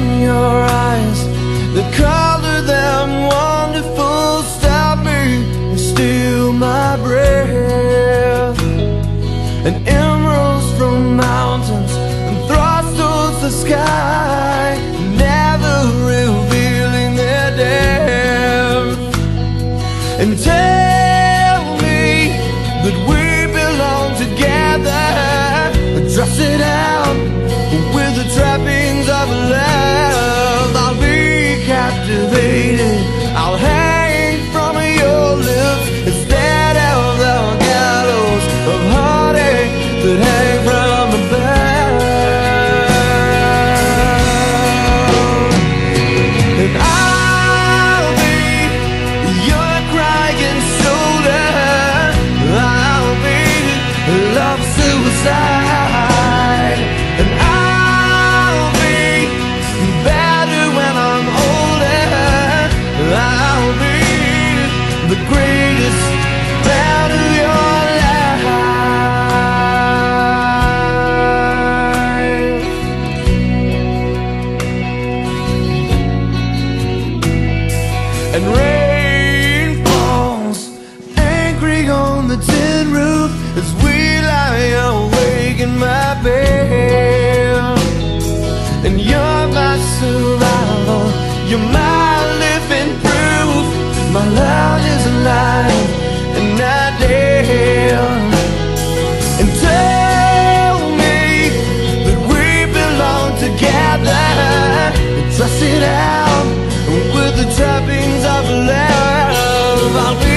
in your eyes—the color them wonderful Stop me and steal my breath. And emeralds from mountains and thrust towards the sky Never revealing their depth. And take and And tell me that we belong together. It out with the trappings of love. I'll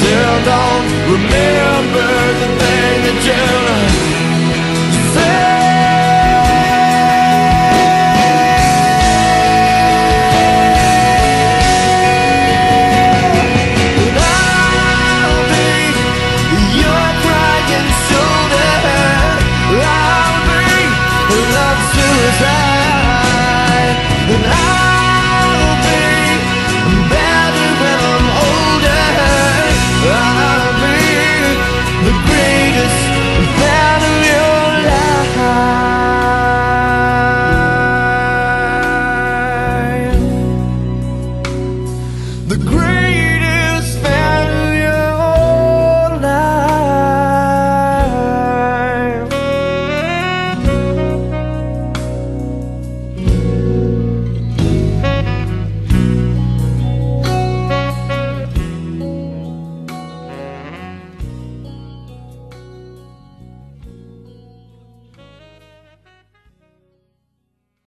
till dawn. Remember.